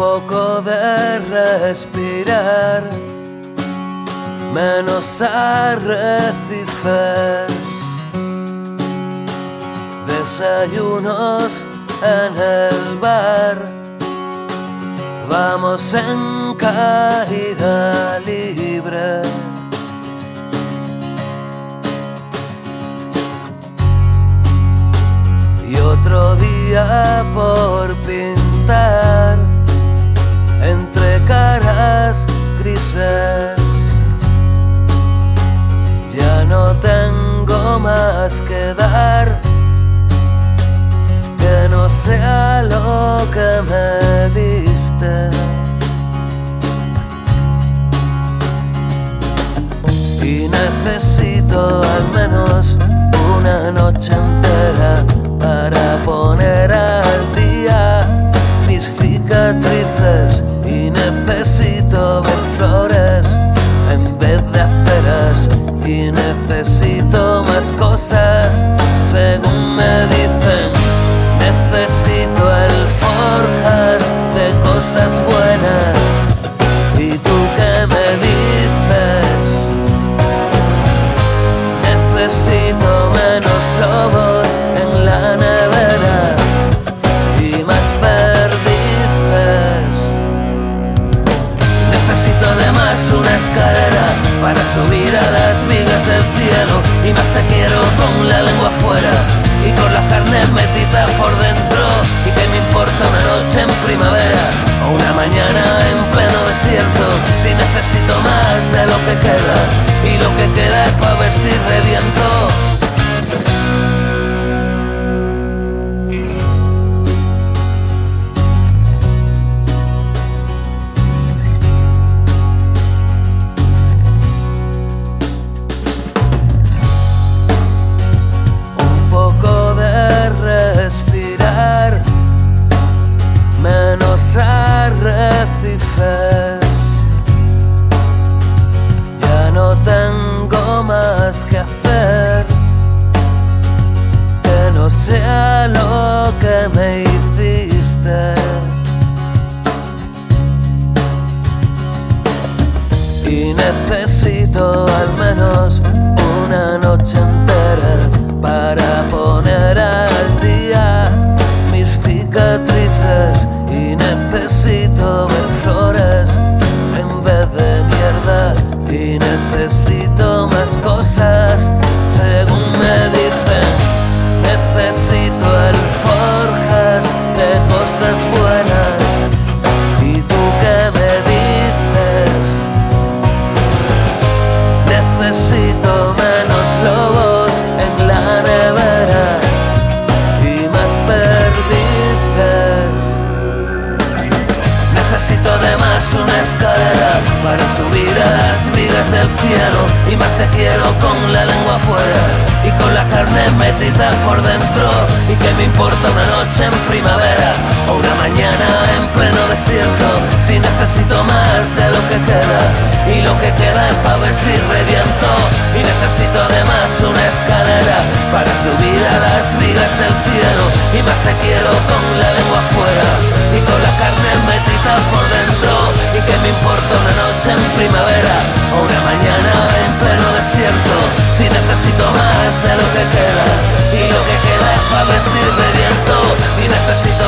poco de respirar, menos arrecifes, desayunos en el bar, vamos en caída libre. Sea lo que me diste. Y necesito al menos una noche entera para poner al día mis cicatrices. Y necesito ver flores en vez de aceras. Y necesito más cosas según me dicen. Necesito para subir a las vigas del cielo. Y más te quiero con la lengua afuera y con las carnes metidas por dentro. Y que me importa una noche en primavera o una mañana en pleno desierto. Si necesito más de lo que queda y lo que queda es para ver si Y necesito al menos escalera para subir a las vigas del cielo. Y más te quiero con la lengua afuera y con la carne metida por dentro. Y que me importa una noche en primavera o una mañana en pleno desierto. Si necesito más de lo que queda y lo que queda es para ver si reviento. Y necesito además una escalera para subir a las vigas del cielo. Y más te quiero con la lengua y que me importa una noche en primavera o una mañana en pleno desierto. Si necesito más de lo que queda y lo que queda es para ver si reviento. Y necesito